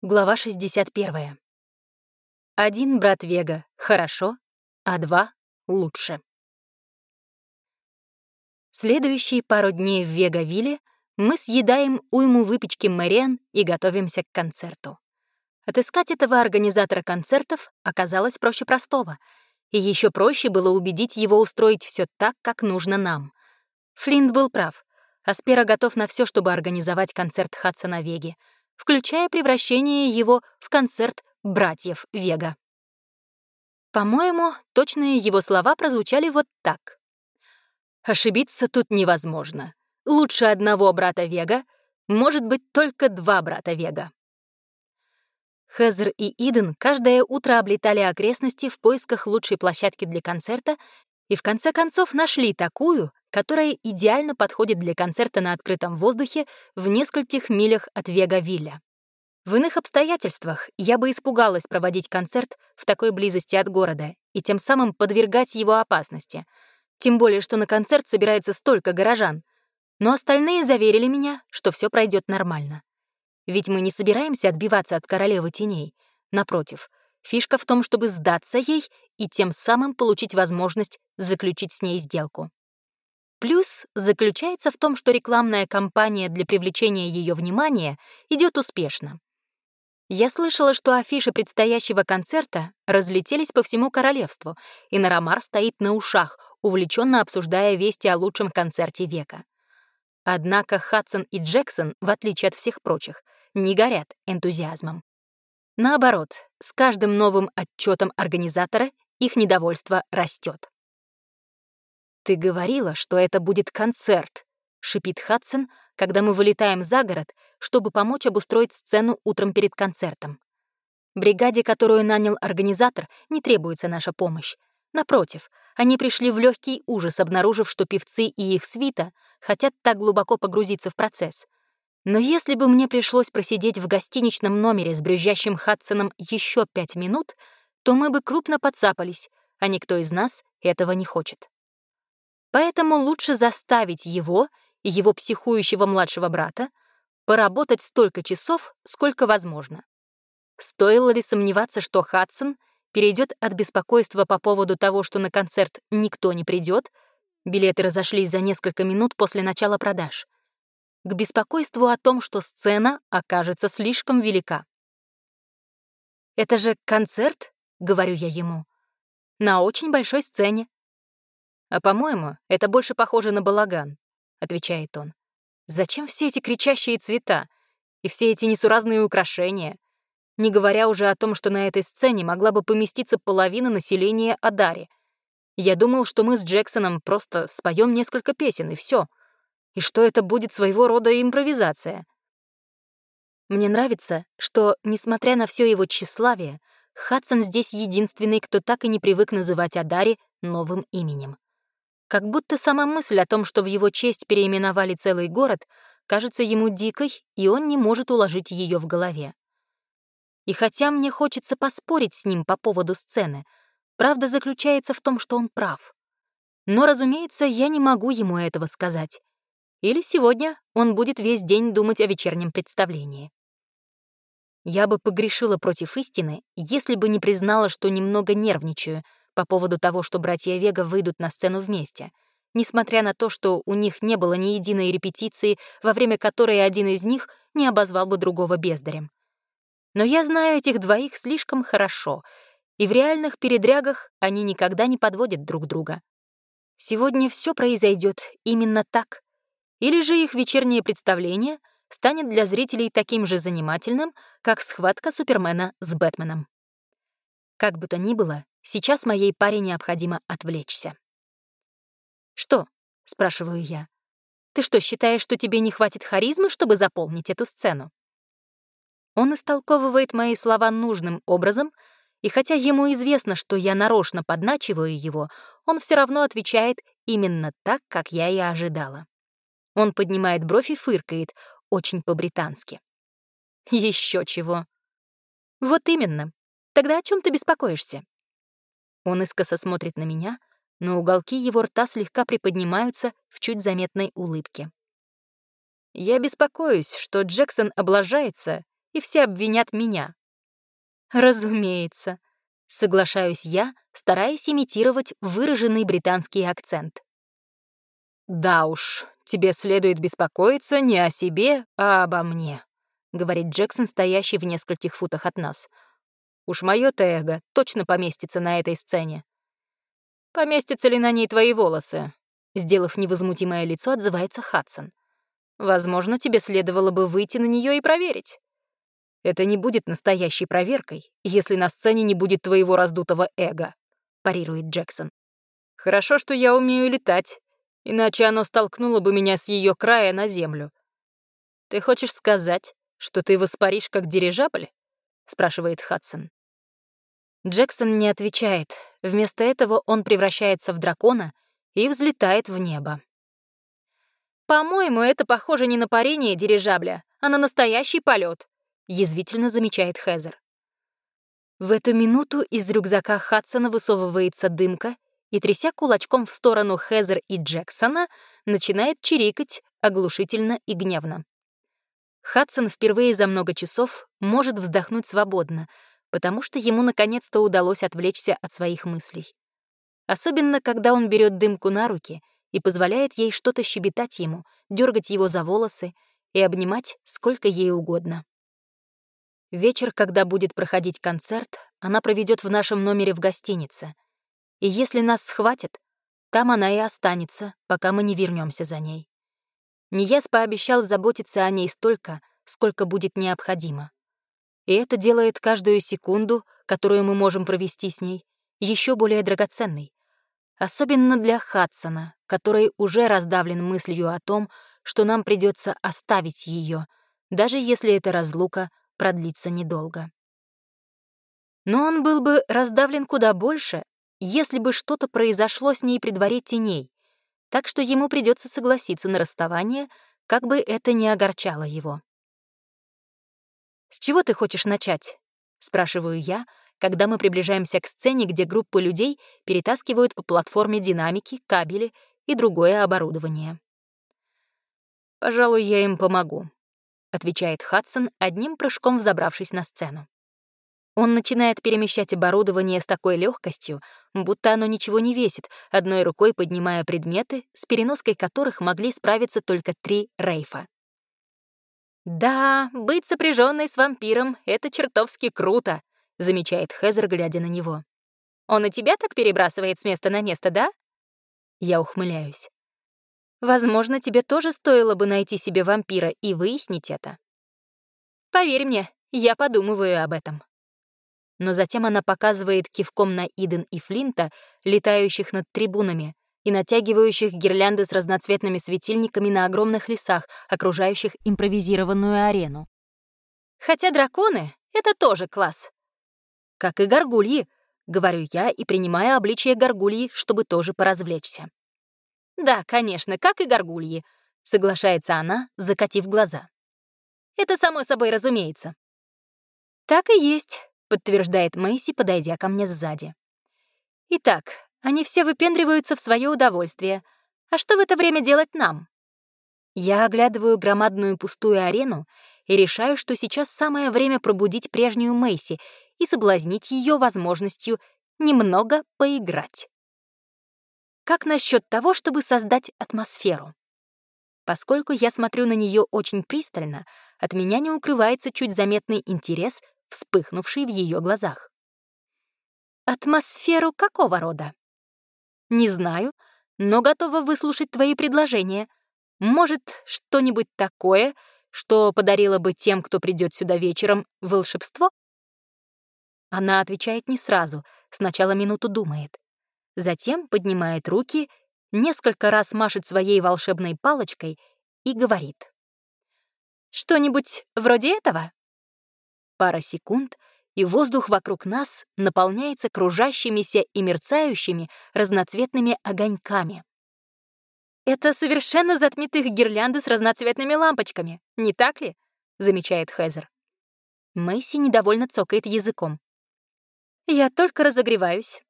Глава 61. Один брат Вега — хорошо, а два — лучше. Следующие пару дней в Вега-Вилле мы съедаем уйму выпечки Мэриан и готовимся к концерту. Отыскать этого организатора концертов оказалось проще простого, и еще проще было убедить его устроить все так, как нужно нам. Флинт был прав. Аспера готов на все, чтобы организовать концерт Хадсона Веги — включая превращение его в концерт братьев Вега. По-моему, точные его слова прозвучали вот так. «Ошибиться тут невозможно. Лучше одного брата Вега, может быть, только два брата Вега». Хезер и Иден каждое утро облетали окрестности в поисках лучшей площадки для концерта и в конце концов нашли такую, которая идеально подходит для концерта на открытом воздухе в нескольких милях от Вега-Вилля. В иных обстоятельствах я бы испугалась проводить концерт в такой близости от города и тем самым подвергать его опасности. Тем более, что на концерт собирается столько горожан. Но остальные заверили меня, что все пройдет нормально. Ведь мы не собираемся отбиваться от королевы теней. Напротив, фишка в том, чтобы сдаться ей и тем самым получить возможность заключить с ней сделку. Плюс заключается в том, что рекламная кампания для привлечения ее внимания идет успешно. Я слышала, что афиши предстоящего концерта разлетелись по всему королевству, и Нарамар стоит на ушах, увлеченно обсуждая вести о лучшем концерте века. Однако Хадсон и Джексон, в отличие от всех прочих, не горят энтузиазмом. Наоборот, с каждым новым отчетом организатора их недовольство растет. «Ты говорила, что это будет концерт», — шипит Хадсон, когда мы вылетаем за город, чтобы помочь обустроить сцену утром перед концертом. Бригаде, которую нанял организатор, не требуется наша помощь. Напротив, они пришли в легкий ужас, обнаружив, что певцы и их свита хотят так глубоко погрузиться в процесс. Но если бы мне пришлось просидеть в гостиничном номере с брюзжащим Хадсоном еще пять минут, то мы бы крупно подцапались, а никто из нас этого не хочет. Поэтому лучше заставить его и его психующего младшего брата поработать столько часов, сколько возможно. Стоило ли сомневаться, что Хадсон перейдет от беспокойства по поводу того, что на концерт никто не придет, билеты разошлись за несколько минут после начала продаж, к беспокойству о том, что сцена окажется слишком велика. «Это же концерт», — говорю я ему, — «на очень большой сцене. «А по-моему, это больше похоже на балаган», — отвечает он. «Зачем все эти кричащие цвета и все эти несуразные украшения? Не говоря уже о том, что на этой сцене могла бы поместиться половина населения Адари. Я думал, что мы с Джексоном просто споем несколько песен, и все. И что это будет своего рода импровизация». Мне нравится, что, несмотря на все его тщеславие, Хадсон здесь единственный, кто так и не привык называть Адари новым именем. Как будто сама мысль о том, что в его честь переименовали целый город, кажется ему дикой, и он не может уложить ее в голове. И хотя мне хочется поспорить с ним по поводу сцены, правда заключается в том, что он прав. Но, разумеется, я не могу ему этого сказать. Или сегодня он будет весь день думать о вечернем представлении. Я бы погрешила против истины, если бы не признала, что немного нервничаю — по поводу того, что братья Вега выйдут на сцену вместе, несмотря на то, что у них не было ни единой репетиции, во время которой один из них не обозвал бы другого бездарем. Но я знаю этих двоих слишком хорошо, и в реальных передрягах они никогда не подводят друг друга. Сегодня все произойдет именно так. Или же их вечернее представление станет для зрителей таким же занимательным, как схватка Супермена с Бэтменом. Как бы то ни было, Сейчас моей паре необходимо отвлечься. «Что?» — спрашиваю я. «Ты что, считаешь, что тебе не хватит харизмы, чтобы заполнить эту сцену?» Он истолковывает мои слова нужным образом, и хотя ему известно, что я нарочно подначиваю его, он все равно отвечает именно так, как я и ожидала. Он поднимает бровь и фыркает, очень по-британски. Еще чего. Вот именно. Тогда о чем ты беспокоишься? Он искоса смотрит на меня, но уголки его рта слегка приподнимаются в чуть заметной улыбке. Я беспокоюсь, что Джексон облажается и все обвинят меня. Разумеется, соглашаюсь я, стараясь имитировать выраженный британский акцент. Да уж, тебе следует беспокоиться не о себе, а обо мне, говорит Джексон, стоящий в нескольких футах от нас. Уж моё эго точно поместится на этой сцене. Поместятся ли на ней твои волосы? Сделав невозмутимое лицо, отзывается Хадсон. Возможно, тебе следовало бы выйти на нее и проверить. Это не будет настоящей проверкой, если на сцене не будет твоего раздутого эго, парирует Джексон. Хорошо, что я умею летать, иначе оно столкнуло бы меня с ее края на землю. Ты хочешь сказать, что ты воспаришь как дирижабль? спрашивает Хадсон. Джексон не отвечает. Вместо этого он превращается в дракона и взлетает в небо. «По-моему, это похоже не на парение дирижабля, а на настоящий полет, язвительно замечает Хезер. В эту минуту из рюкзака Хадсона высовывается дымка и, тряся кулачком в сторону Хезер и Джексона, начинает чирикать оглушительно и гневно. Хадсон впервые за много часов может вздохнуть свободно, потому что ему наконец-то удалось отвлечься от своих мыслей. Особенно, когда он берет дымку на руки и позволяет ей что-то щебетать ему, дергать его за волосы и обнимать сколько ей угодно. Вечер, когда будет проходить концерт, она проведет в нашем номере в гостинице. И если нас схватят, там она и останется, пока мы не вернемся за ней. Нияс пообещал заботиться о ней столько, сколько будет необходимо. И это делает каждую секунду, которую мы можем провести с ней, еще более драгоценной. Особенно для Хадсона, который уже раздавлен мыслью о том, что нам придется оставить ее, даже если эта разлука продлится недолго. Но он был бы раздавлен куда больше, если бы что-то произошло с ней при дворе теней, так что ему придется согласиться на расставание, как бы это ни огорчало его. «С чего ты хочешь начать?» — спрашиваю я, когда мы приближаемся к сцене, где группы людей перетаскивают по платформе динамики, кабели и другое оборудование. «Пожалуй, я им помогу», — отвечает Хадсон, одним прыжком взобравшись на сцену. Он начинает перемещать оборудование с такой легкостью, будто оно ничего не весит, одной рукой поднимая предметы, с переноской которых могли справиться только три рейфа. «Да, быть сопряженной с вампиром — это чертовски круто», — замечает Хезер, глядя на него. «Он и тебя так перебрасывает с места на место, да?» Я ухмыляюсь. «Возможно, тебе тоже стоило бы найти себе вампира и выяснить это». «Поверь мне, я подумываю об этом». Но затем она показывает кивком на Иден и Флинта, летающих над трибунами, и натягивающих гирлянды с разноцветными светильниками на огромных лесах, окружающих импровизированную арену. Хотя драконы — это тоже класс. Как и горгульи, говорю я и принимаю обличие горгульи, чтобы тоже поразвлечься. Да, конечно, как и горгульи, соглашается она, закатив глаза. Это само собой разумеется. Так и есть, подтверждает Мэйси, подойдя ко мне сзади. Итак, они все выпендриваются в свое удовольствие. А что в это время делать нам? Я оглядываю громадную пустую арену и решаю, что сейчас самое время пробудить прежнюю Мэйси и соблазнить ее возможностью немного поиграть. Как насчет того, чтобы создать атмосферу? Поскольку я смотрю на нее очень пристально, от меня не укрывается чуть заметный интерес, вспыхнувший в ее глазах. Атмосферу какого рода? Не знаю, но готова выслушать твои предложения. Может, что-нибудь такое, что подарило бы тем, кто придет сюда вечером, волшебство? Она отвечает не сразу, сначала минуту думает. Затем поднимает руки, несколько раз машет своей волшебной палочкой и говорит. «Что-нибудь вроде этого?» Пара секунд, и воздух вокруг нас наполняется кружащимися и мерцающими разноцветными огоньками. «Это совершенно затмит их гирлянды с разноцветными лампочками, не так ли?» — замечает Хезер. Мэйси недовольно цокает языком. «Я только разогреваюсь».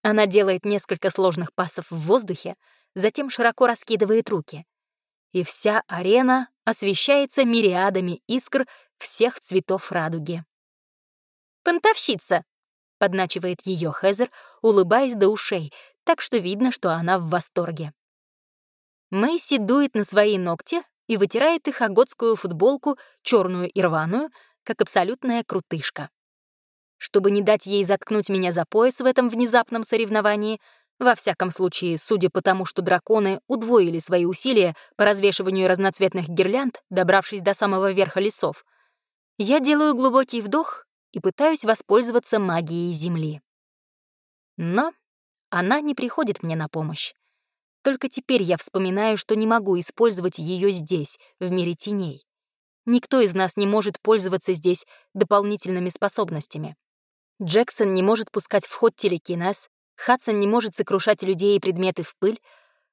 Она делает несколько сложных пасов в воздухе, затем широко раскидывает руки. И вся арена освещается мириадами искр всех цветов радуги. «Понтовщица!» — подначивает ее Хезер, улыбаясь до ушей, так что видно, что она в восторге. Мэйси дует на свои ногти и вытирает их о готскую футболку, черную и рваную, как абсолютная крутышка. Чтобы не дать ей заткнуть меня за пояс в этом внезапном соревновании, во всяком случае, судя по тому, что драконы удвоили свои усилия по развешиванию разноцветных гирлянд, добравшись до самого верха лесов, я делаю глубокий вдох и пытаюсь воспользоваться магией Земли. Но она не приходит мне на помощь. Только теперь я вспоминаю, что не могу использовать ее здесь, в мире теней. Никто из нас не может пользоваться здесь дополнительными способностями. Джексон не может пускать в ход телекинез, Хадсон не может сокрушать людей и предметы в пыль,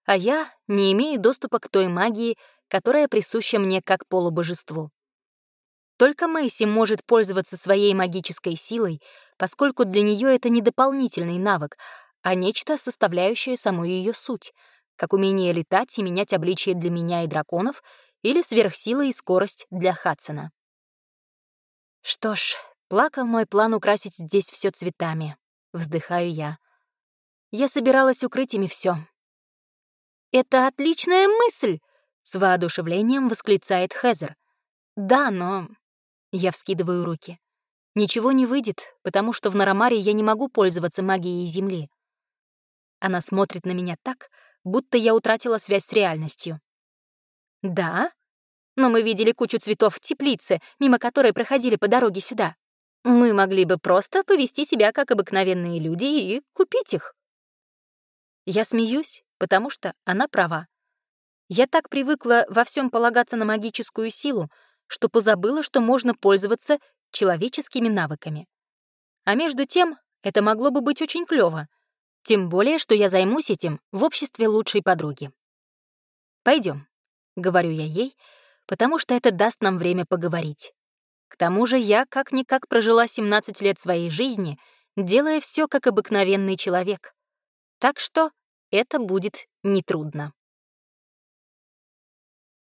а я не имею доступа к той магии, которая присуща мне как полубожеству. Только Мэйси может пользоваться своей магической силой, поскольку для нее это не дополнительный навык, а нечто, составляющее саму ее суть — как умение летать и менять обличие для меня и драконов или сверхсила и скорость для Хадсона. Что ж, плакал мой план украсить здесь все цветами. Вздыхаю я. Я собиралась укрыть ими все. «Это отличная мысль!» — с воодушевлением восклицает Хезер. «Да, но...» Я вскидываю руки. «Ничего не выйдет, потому что в Нарамаре я не могу пользоваться магией Земли». Она смотрит на меня так, будто я утратила связь с реальностью. «Да? Но мы видели кучу цветов в теплице, мимо которой проходили по дороге сюда. Мы могли бы просто повести себя как обыкновенные люди и купить их». Я смеюсь, потому что она права. Я так привыкла во всем полагаться на магическую силу, что позабыла, что можно пользоваться человеческими навыками. А между тем, это могло бы быть очень клёво — тем более, что я займусь этим в обществе лучшей подруги. Пойдем, говорю я ей, потому что это даст нам время поговорить. К тому же я как-никак прожила 17 лет своей жизни, делая все как обыкновенный человек. Так что это будет нетрудно.